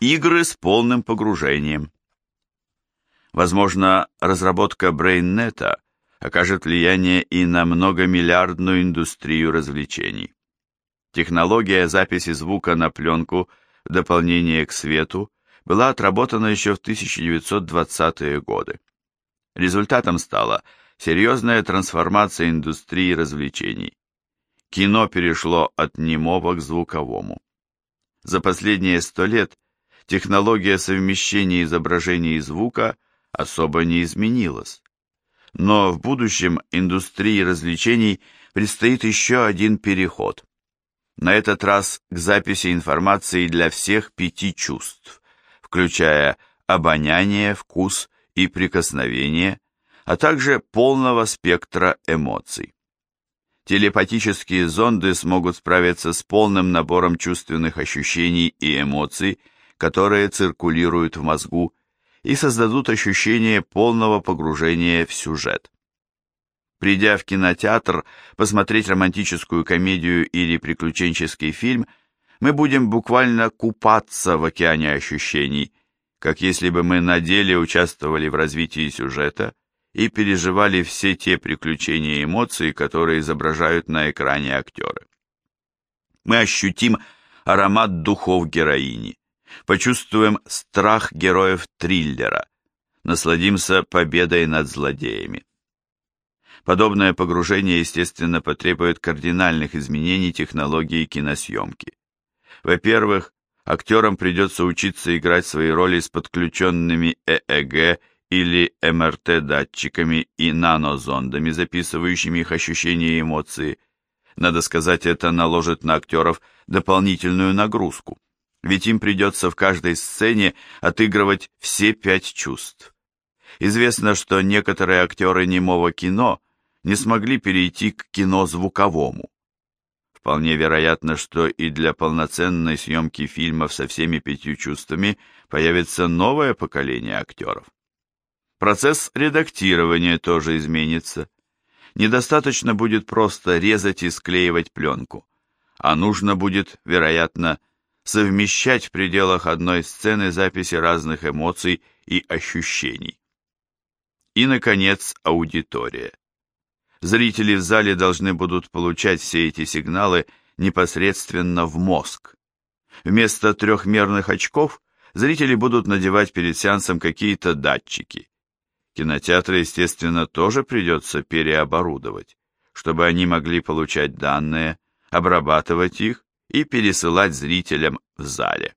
игры с полным погружением. Возможно, разработка BrainNet окажет влияние и на многомиллиардную индустрию развлечений. Технология записи звука на пленку в дополнение к свету была отработана еще в 1920-е годы. Результатом стала серьезная трансформация индустрии развлечений. Кино перешло от немого к звуковому. За последние сто лет технология совмещения изображения и звука особо не изменилась. Но в будущем индустрии развлечений предстоит еще один переход. На этот раз к записи информации для всех пяти чувств, включая обоняние, вкус и прикосновение, а также полного спектра эмоций. Телепатические зонды смогут справиться с полным набором чувственных ощущений и эмоций, которые циркулируют в мозгу, и создадут ощущение полного погружения в сюжет. Придя в кинотеатр посмотреть романтическую комедию или приключенческий фильм, мы будем буквально купаться в океане ощущений, как если бы мы на деле участвовали в развитии сюжета и переживали все те приключения и эмоции, которые изображают на экране актеры. Мы ощутим аромат духов героини, почувствуем страх героев триллера, насладимся победой над злодеями. Подобное погружение, естественно, потребует кардинальных изменений технологии киносъемки. Во-первых, актерам придется учиться играть свои роли с подключенными ЭЭГ или МРТ-датчиками и нанозондами, записывающими их ощущения и эмоции. Надо сказать, это наложит на актеров дополнительную нагрузку, ведь им придется в каждой сцене отыгрывать все пять чувств. Известно, что некоторые актеры немого кино не смогли перейти к кино звуковому. Вполне вероятно, что и для полноценной съемки фильмов со всеми пятью чувствами появится новое поколение актеров. Процесс редактирования тоже изменится. Недостаточно будет просто резать и склеивать пленку, а нужно будет, вероятно, совмещать в пределах одной сцены записи разных эмоций и ощущений. И, наконец, аудитория. Зрители в зале должны будут получать все эти сигналы непосредственно в мозг. Вместо трехмерных очков зрители будут надевать перед сеансом какие-то датчики. Кинотеатры, естественно, тоже придется переоборудовать, чтобы они могли получать данные, обрабатывать их и пересылать зрителям в зале.